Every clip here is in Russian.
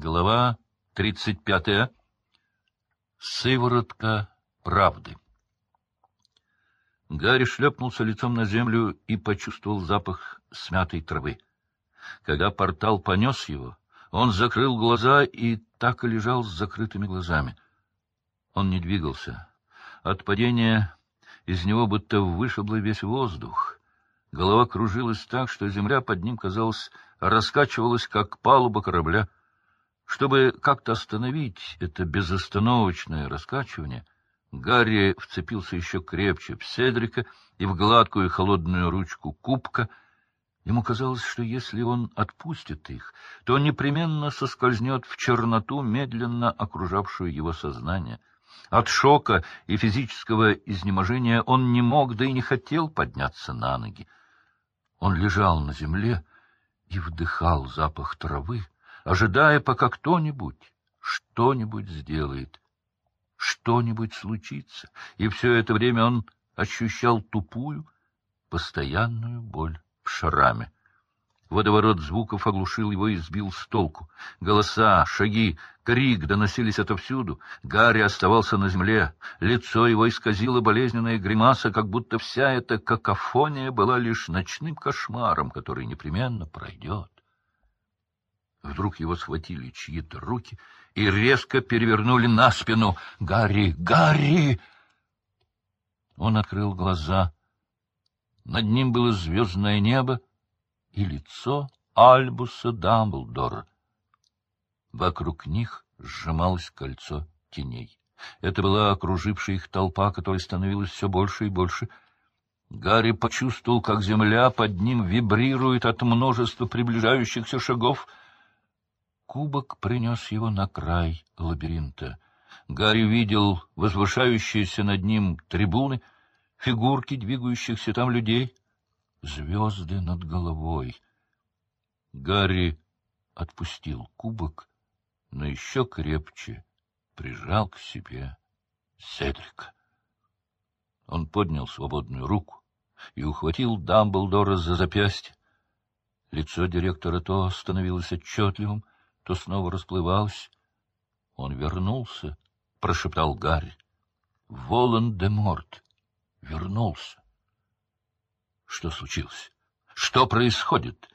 Глава тридцать пятая. Сыворотка правды. Гарри шлепнулся лицом на землю и почувствовал запах смятой травы. Когда портал понес его, он закрыл глаза и так и лежал с закрытыми глазами. Он не двигался. От падения из него будто вышибло весь воздух. Голова кружилась так, что земля под ним, казалось, раскачивалась, как палуба корабля. Чтобы как-то остановить это безостановочное раскачивание, Гарри вцепился еще крепче в Седрика и в гладкую холодную ручку кубка. Ему казалось, что если он отпустит их, то непременно соскользнет в черноту, медленно окружавшую его сознание. От шока и физического изнеможения он не мог, да и не хотел подняться на ноги. Он лежал на земле и вдыхал запах травы, ожидая, пока кто-нибудь что-нибудь сделает, что-нибудь случится, и все это время он ощущал тупую, постоянную боль в шраме. Водоворот звуков оглушил его и сбил с толку. Голоса, шаги, крик доносились отовсюду. Гарри оставался на земле. Лицо его исказило болезненная гримаса, как будто вся эта какофония была лишь ночным кошмаром, который непременно пройдет. Вдруг его схватили чьи-то руки и резко перевернули на спину. «Гарри! Гарри!» Он открыл глаза. Над ним было звездное небо и лицо Альбуса Дамблдора. Вокруг них сжималось кольцо теней. Это была окружившая их толпа, которая становилась все больше и больше. Гарри почувствовал, как земля под ним вибрирует от множества приближающихся шагов — Кубок принес его на край лабиринта. Гарри видел возвышающиеся над ним трибуны, фигурки двигающихся там людей, звезды над головой. Гарри отпустил кубок, но еще крепче прижал к себе Седрика. Он поднял свободную руку и ухватил Дамблдора за запястье. Лицо директора то становилось отчетливым, то снова расплывалась. — Он вернулся, — прошептал Гарри. — Волан-де-Морт вернулся. Что случилось? Что происходит?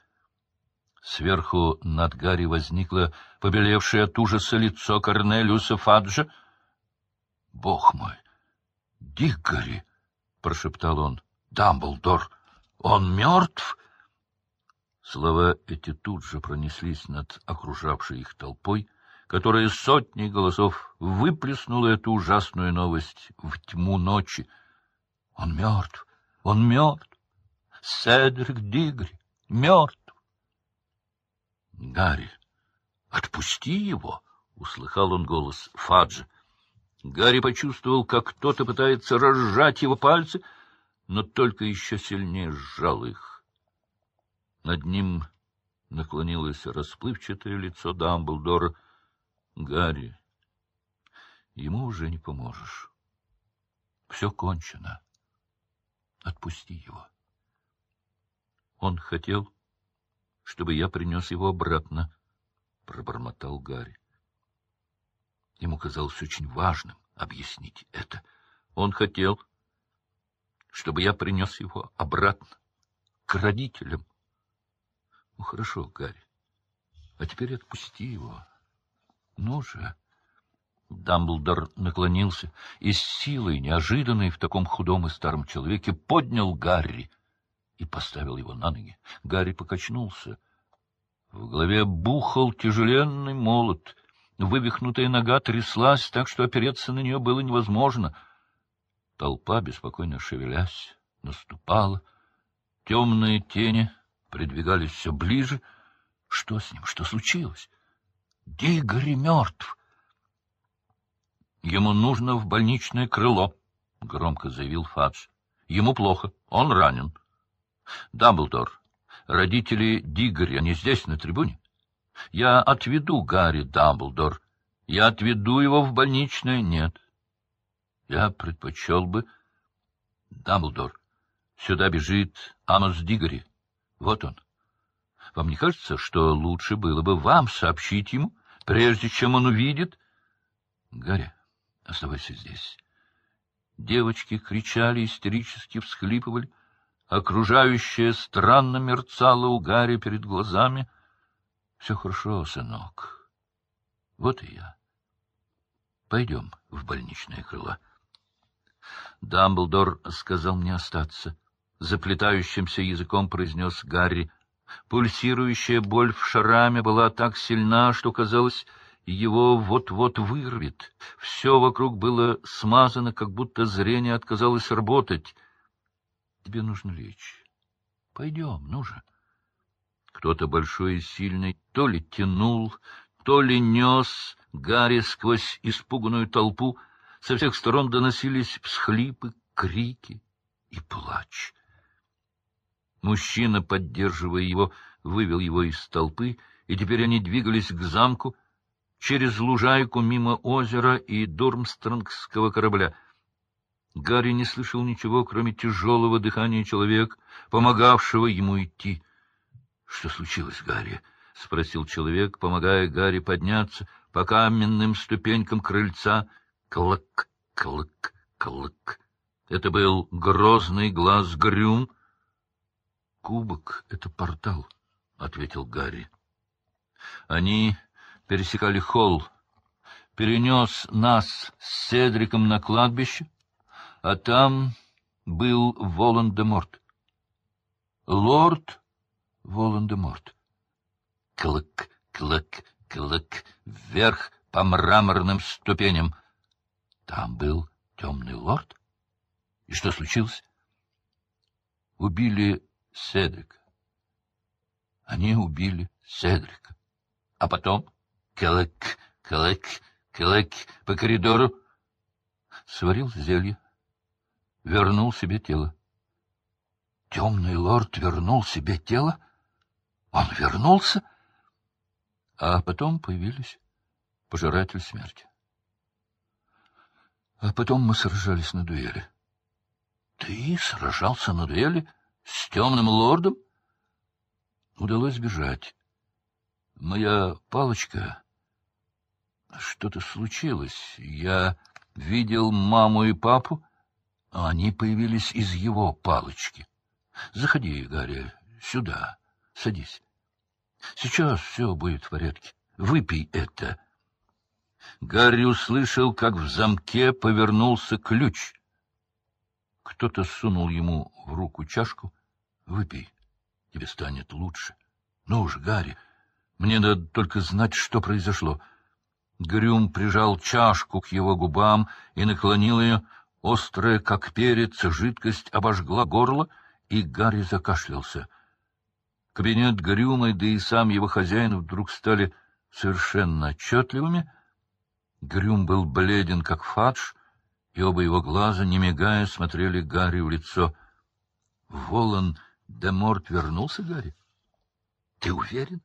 Сверху над Гарри возникло побелевшее от ужаса лицо Корнелиуса Фаджа. — Бог мой! — Диггори! — прошептал он. — Дамблдор! Он мертв? — Слова эти тут же пронеслись над окружавшей их толпой, которая сотней голосов выплеснула эту ужасную новость в тьму ночи. Он мертв! Он мертв! Седрик Дигри мертв! Гарри, отпусти его! — услыхал он голос Фаджа. Гарри почувствовал, как кто-то пытается разжать его пальцы, но только еще сильнее сжал их. Над ним наклонилось расплывчатое лицо Дамблдора. — Гарри, ему уже не поможешь. Все кончено. Отпусти его. Он хотел, чтобы я принес его обратно, — пробормотал Гарри. Ему казалось очень важным объяснить это. Он хотел, чтобы я принес его обратно к родителям. — хорошо, Гарри. А теперь отпусти его. Ну же. Дамблдор наклонился и с силой, неожиданной в таком худом и старом человеке, поднял Гарри и поставил его на ноги. Гарри покачнулся. В голове бухал тяжеленный молот. Вывихнутая нога тряслась так, что опереться на нее было невозможно. Толпа, беспокойно шевелясь, наступала. Темные тени придвигались все ближе. Что с ним? Что случилось? Дигори мертв. Ему нужно в больничное крыло, — громко заявил Фадж. Ему плохо, он ранен. Дамблдор, родители Дигори, они здесь, на трибуне? Я отведу Гарри Дамблдор. Я отведу его в больничное? Нет. Я предпочел бы... Дамблдор, сюда бежит Амос Дигори. Вот он. Вам не кажется, что лучше было бы вам сообщить ему? прежде чем он увидит... Гарри, оставайся здесь. Девочки кричали, истерически всхлипывали. Окружающее странно мерцало у Гарри перед глазами. — Все хорошо, сынок. Вот и я. Пойдем в больничное крыло. Дамблдор сказал мне остаться. Заплетающимся языком произнес Гарри. Пульсирующая боль в шараме была так сильна, что, казалось, его вот-вот вырвет. Все вокруг было смазано, как будто зрение отказалось работать. Тебе нужно лечь. Пойдем, ну же. Кто-то большой и сильный то ли тянул, то ли нес Гарри сквозь испуганную толпу. Со всех сторон доносились всхлипы, крики и плач. Мужчина, поддерживая его, вывел его из толпы, и теперь они двигались к замку через лужайку мимо озера и Дурмстронгского корабля. Гарри не слышал ничего, кроме тяжелого дыхания человека, помогавшего ему идти. — Что случилось, Гарри? — спросил человек, помогая Гарри подняться по каменным ступенькам крыльца. Клык, клык, клык. Это был грозный глаз Грюм. — Кубок — это портал, — ответил Гарри. Они пересекали холл, перенес нас с Седриком на кладбище, а там был Волан-де-Морт. Лорд Волан-де-Морт. Клык, клык, клык, вверх по мраморным ступеням. Там был темный лорд. И что случилось? Убили Седрика. Они убили Седрика. А потом клык, клык, клык по коридору сварил зелье вернул себе тело. Темный лорд вернул себе тело? Он вернулся? А потом появились пожиратель смерти. А потом мы сражались на дуэли. Ты сражался на дуэли с темным лордом? Удалось сбежать. Моя палочка... Что-то случилось. Я видел маму и папу, а они появились из его палочки. Заходи, Гарри, сюда, садись. Сейчас все будет в порядке. Выпей это. Гарри услышал, как в замке повернулся ключ. Кто-то сунул ему в руку чашку. Выпей, тебе станет лучше. Ну же, Гарри, мне надо только знать, что произошло. Грюм прижал чашку к его губам и наклонил ее, Острая, как перец, жидкость обожгла горло, и Гарри закашлялся. Кабинет Грюмой, да и сам его хозяин вдруг стали совершенно отчетливыми. Грюм был бледен, как фадж, и оба его глаза, не мигая, смотрели Гарри в лицо. — Волан де Морт вернулся, Гарри? — Ты уверен?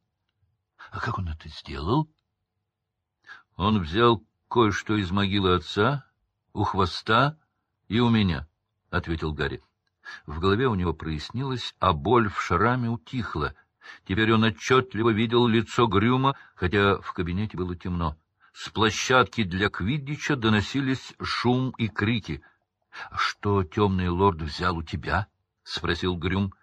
А как он это сделал? Он взял кое-что из могилы отца, у хвоста и у меня, — ответил Гарри. В голове у него прояснилось, а боль в шраме утихла. Теперь он отчетливо видел лицо Грюма, хотя в кабинете было темно. С площадки для квиддича доносились шум и крики. — Что темный лорд взял у тебя? — спросил Грюм. —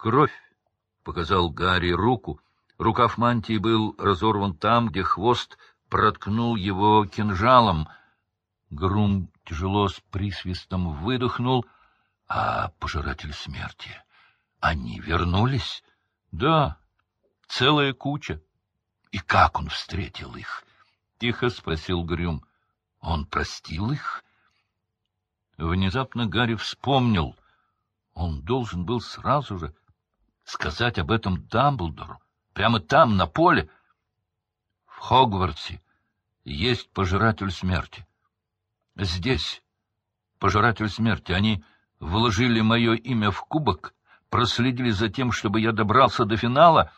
Кровь, — показал Гарри руку. Рукав мантии был разорван там, где хвост проткнул его кинжалом. Грум тяжело с присвистом выдохнул. А пожиратель смерти, они вернулись? Да, целая куча. И как он встретил их? Тихо спросил Грюм. Он простил их? Внезапно Гарри вспомнил. Он должен был сразу же сказать об этом Дамблдору, прямо там, на поле. В Хогвартсе есть пожиратель смерти. Здесь, пожиратель смерти, они вложили мое имя в кубок, проследили за тем, чтобы я добрался до финала.